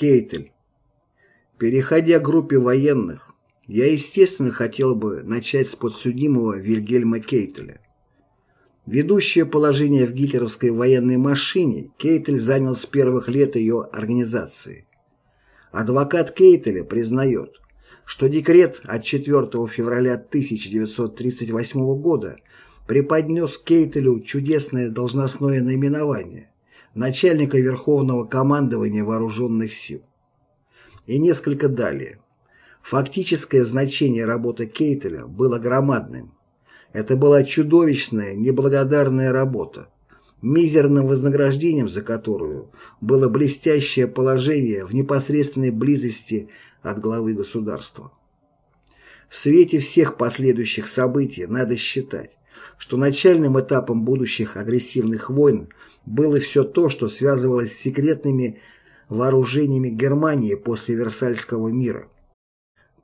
Кейтель. Переходя к группе военных, я, естественно, хотел бы начать с подсудимого Вильгельма Кейтеля. Ведущее положение в гитлеровской военной машине Кейтель занял с первых лет ее организации. Адвокат Кейтеля признает, что декрет от 4 февраля 1938 года преподнес Кейтелю чудесное должностное наименование начальника Верховного командования Вооруженных сил. И несколько далее. Фактическое значение работы Кейтеля было громадным. Это была чудовищная, неблагодарная работа, мизерным вознаграждением за которую было блестящее положение в непосредственной близости от главы государства. В свете всех последующих событий надо считать, что начальным этапом будущих агрессивных войн было все то, что связывалось с секретными вооружениями Германии после Версальского мира.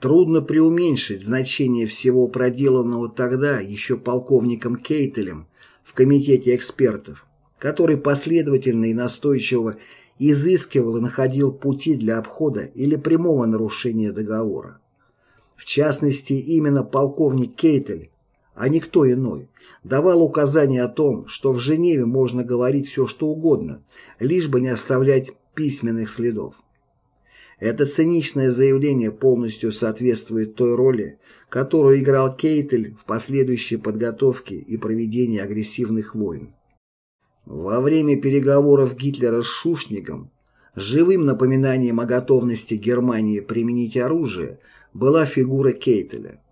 Трудно преуменьшить значение всего проделанного тогда еще полковником Кейтелем в комитете экспертов, который последовательно и настойчиво изыскивал и находил пути для обхода или прямого нарушения договора. В частности, именно полковник Кейтель, а не кто иной, давал указания о том, что в Женеве можно говорить все что угодно, лишь бы не оставлять письменных следов. Это циничное заявление полностью соответствует той роли, которую играл Кейтель в последующей подготовке и проведении агрессивных войн. Во время переговоров Гитлера с Шушнигом живым напоминанием о готовности Германии применить оружие была фигура Кейтеля.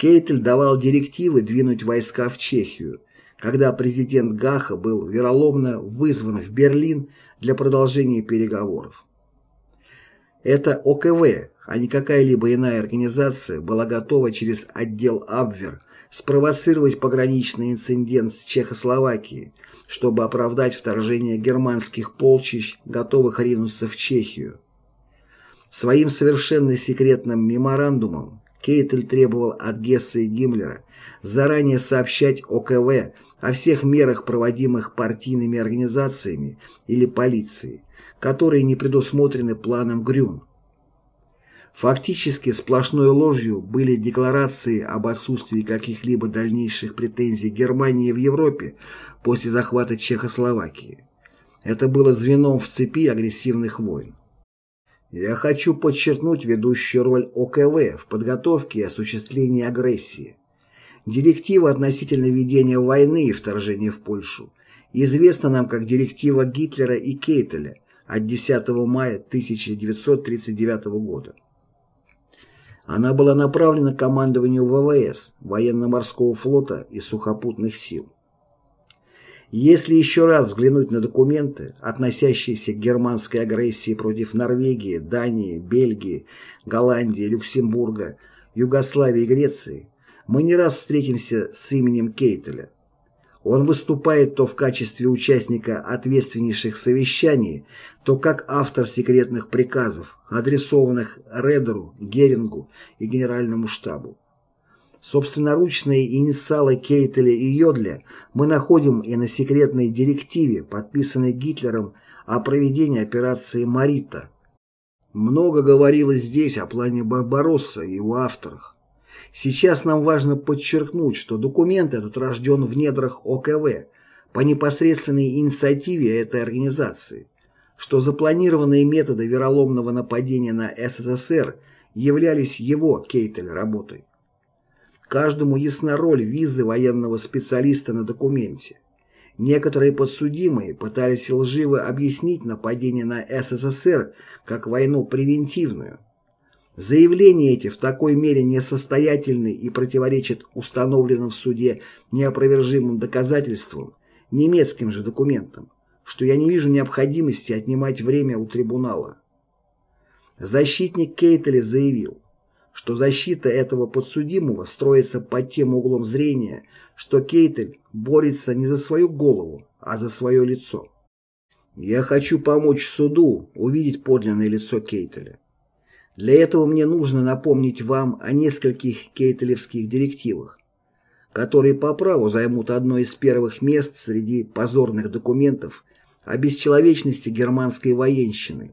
Кейтель давал директивы двинуть войска в Чехию, когда президент Гаха был вероломно вызван в Берлин для продолжения переговоров. Это ОКВ, а не какая-либо иная организация, была готова через отдел Абвер спровоцировать пограничный инцидент с Чехословакией, чтобы оправдать вторжение германских полчищ, готовых ринуться в Чехию. Своим совершенно секретным меморандумом Кейтель требовал от Гесса и Гиммлера заранее сообщать ОКВ о всех мерах, проводимых партийными организациями или полицией, которые не предусмотрены планом Грюн. Фактически сплошной ложью были декларации об отсутствии каких-либо дальнейших претензий Германии в Европе после захвата Чехословакии. Это было звеном в цепи агрессивных войн. Я хочу подчеркнуть ведущую роль ОКВ в подготовке и осуществлении агрессии. Директива относительно ведения войны и вторжения в Польшу известна нам как директива Гитлера и Кейтеля от 10 мая 1939 года. Она была направлена командованию ВВС, военно-морского флота и сухопутных сил. Если еще раз взглянуть на документы, относящиеся к германской агрессии против Норвегии, Дании, Бельгии, Голландии, Люксембурга, Югославии и Греции, мы не раз встретимся с именем Кейтеля. Он выступает то в качестве участника ответственнейших совещаний, то как автор секретных приказов, адресованных Редеру, Герингу и Генеральному штабу. Собственноручные инициалы Кейтеля и Йодля мы находим и на секретной директиве, подписанной Гитлером о проведении операции «Марита». Много говорилось здесь о плане Барбаросса и его авторах. Сейчас нам важно подчеркнуть, что документ этот рожден в недрах ОКВ по непосредственной инициативе этой организации, что запланированные методы вероломного нападения на СССР являлись его, Кейтель, работой. Каждому ясна роль визы военного специалиста на документе. Некоторые подсудимые пытались лживо объяснить нападение на СССР как войну превентивную. Заявления эти в такой мере несостоятельны и противоречат установленным в суде неопровержимым доказательствам, немецким же документам, что я не вижу необходимости отнимать время у трибунала. Защитник Кейтеля заявил, что защита этого подсудимого строится под тем углом зрения, что Кейтель борется не за свою голову, а за свое лицо. Я хочу помочь суду увидеть подлинное лицо Кейтеля. Для этого мне нужно напомнить вам о нескольких кейтелевских директивах, которые по праву займут одно из первых мест среди позорных документов о бесчеловечности германской военщины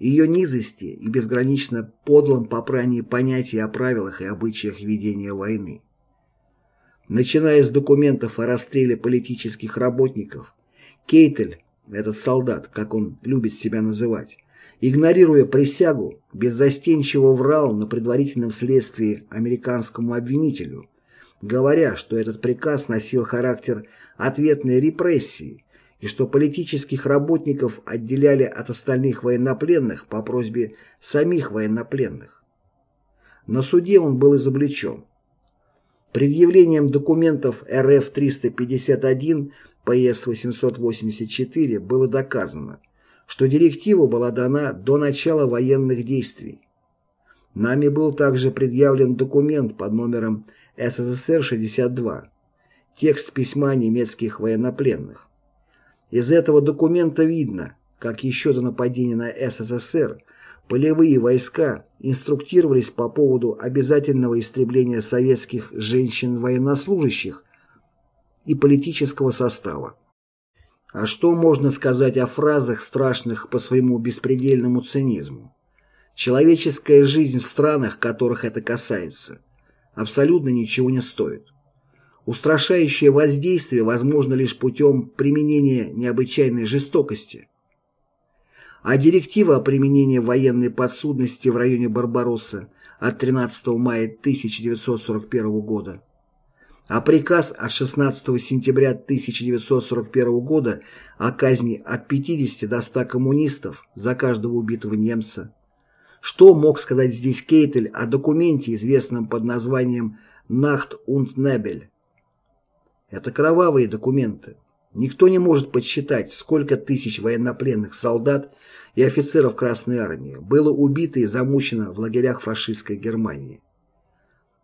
ее низости и безгранично подлом попрании понятий о правилах и обычаях ведения войны. Начиная с документов о расстреле политических работников, Кейтель, этот солдат, как он любит себя называть, игнорируя присягу, беззастенчиво врал на предварительном следствии американскому обвинителю, говоря, что этот приказ носил характер ответной репрессии и что политических работников отделяли от остальных военнопленных по просьбе самих военнопленных. На суде он был изобличен. Предъявлением документов РФ-351 ПС-884 было доказано, что директива была дана до начала военных действий. Нами был также предъявлен документ под номером СССР-62, текст письма немецких военнопленных. Из этого документа видно, как еще до нападения на СССР полевые войска инструктировались по поводу обязательного истребления советских женщин-военнослужащих и политического состава. А что можно сказать о фразах, страшных по своему беспредельному цинизму? Человеческая жизнь в странах, которых это касается, абсолютно ничего не стоит. Устрашающее воздействие возможно лишь путем применения необычайной жестокости. А директива о применении военной подсудности в районе Барбаросса от 13 мая 1941 года, а приказ от 16 сентября 1941 года о казни от 50 до 100 коммунистов за каждого убитого немца. Что мог сказать здесь Кейтель о документе, известном под названием «Нахт und Небель»? Это кровавые документы. Никто не может подсчитать, сколько тысяч военнопленных солдат и офицеров Красной Армии было убито и замучено в лагерях фашистской Германии.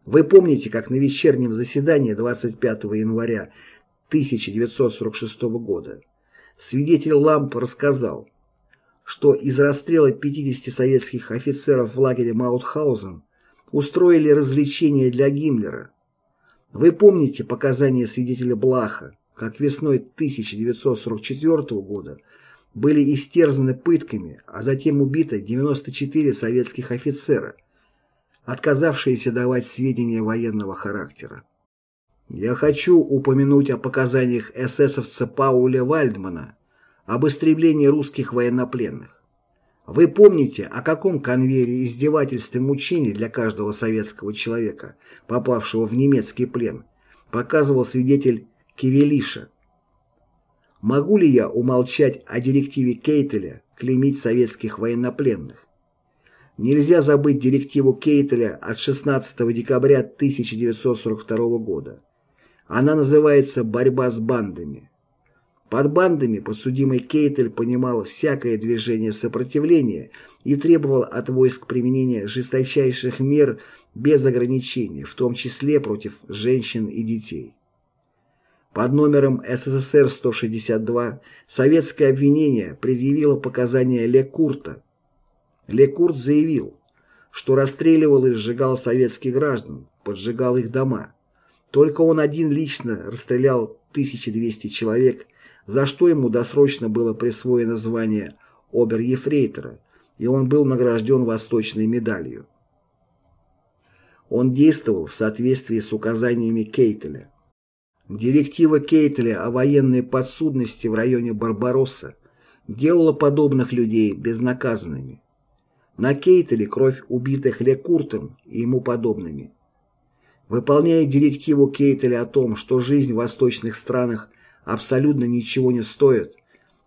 Вы помните, как на вечернем заседании 25 января 1946 года свидетель Ламп рассказал, что из расстрела 50 советских офицеров в лагере Маутхаузен устроили развлечения для Гиммлера, вы помните показания свидетеля Блаха, как весной 1944 года были истерзаны пытками, а затем убито 94 советских офицера, отказавшиеся давать сведения военного характера. Я хочу упомянуть о показаниях эсэсовца Пауля Вальдмана об истреблении русских военнопленных. Вы помните, о каком конвейере издевательств и мучений для каждого советского человека, попавшего в немецкий плен, показывал свидетель Кивелиша. Могу ли я умолчать о директиве Кейтеля клеймить советских военнопленных? Нельзя забыть директиву Кейтеля от 16 декабря 1942 года. Она называется «Борьба с бандами». Под бандами подсудимый Кейтель понимал всякое движение сопротивления и требовал от войск применения жесточайших мер без ограничений, в том числе против женщин и детей. Под номером СССР-162 советское обвинение предъявило показания Ле Курта. Ле Курт заявил, что расстреливал и сжигал советских граждан, поджигал их дома. Только он один лично расстрелял 1200 человек за что ему досрочно было присвоено звание обер-ефрейтора, и он был награжден восточной медалью. Он действовал в соответствии с указаниями Кейтеля. Директива Кейтеля о военной подсудности в районе Барбаросса делала подобных людей безнаказанными. На Кейтеле кровь убитых Лекуртом и ему подобными. Выполняя директиву Кейтеля о том, что жизнь в восточных странах абсолютно ничего не стоят,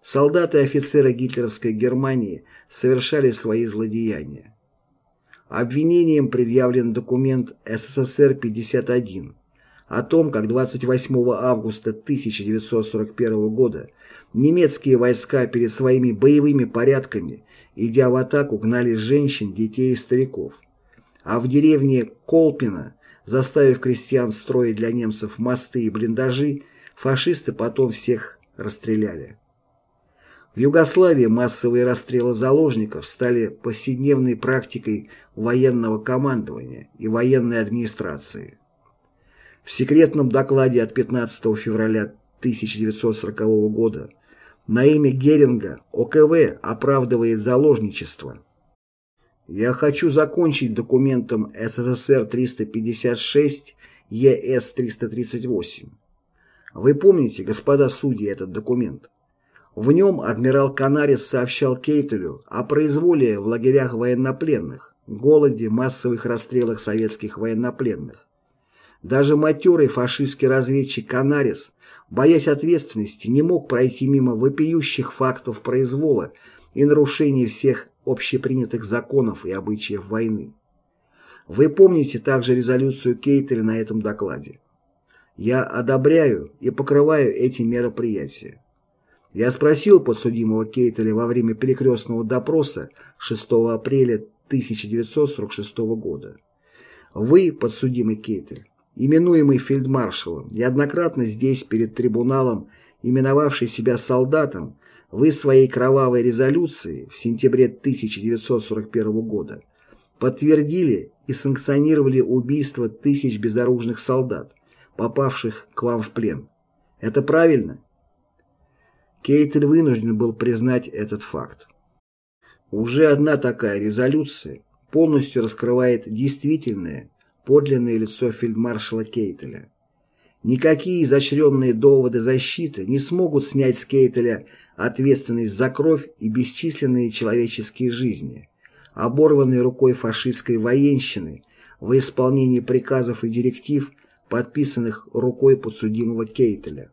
солдаты и офицеры гитлеровской Германии совершали свои злодеяния. Обвинением предъявлен документ СССР-51 о том, как 28 августа 1941 года немецкие войска перед своими боевыми порядками, идя в атаку, гнали женщин, детей и стариков. А в деревне Колпино, заставив крестьян строить для немцев мосты и блиндажи, Фашисты потом всех расстреляли. В Югославии массовые расстрелы заложников стали повседневной практикой военного командования и военной администрации. В секретном докладе от 15 февраля 1940 года На имя Геринга ОКВ оправдывает заложничество. Я хочу закончить документом СССР 356 ЕС 338. Вы помните, господа судьи, этот документ? В нем адмирал Канарис сообщал Кейтелю о произволе в лагерях военнопленных, голоде, массовых расстрелах советских военнопленных. Даже матерый фашистский разведчик Канарис, боясь ответственности, не мог пройти мимо вопиющих фактов произвола и нарушений всех общепринятых законов и обычаев войны. Вы помните также резолюцию Кейтеля на этом докладе. Я одобряю и покрываю эти мероприятия. Я спросил подсудимого Кейтеля во время перекрестного допроса 6 апреля 1946 года. Вы, подсудимый Кейтель, именуемый фельдмаршалом, неоднократно здесь перед трибуналом, именовавший себя солдатом, вы своей кровавой резолюции в сентябре 1941 года подтвердили и санкционировали убийство тысяч безоружных солдат, попавших к вам в плен. Это правильно? Кейтель вынужден был признать этот факт. Уже одна такая резолюция полностью раскрывает действительное, подлинное лицо фельдмаршала Кейтеля. Никакие изощренные доводы защиты не смогут снять с Кейтеля ответственность за кровь и бесчисленные человеческие жизни, оборванные рукой фашистской военщины во исполнении приказов и директив подписанных рукой подсудимого Кейтеля.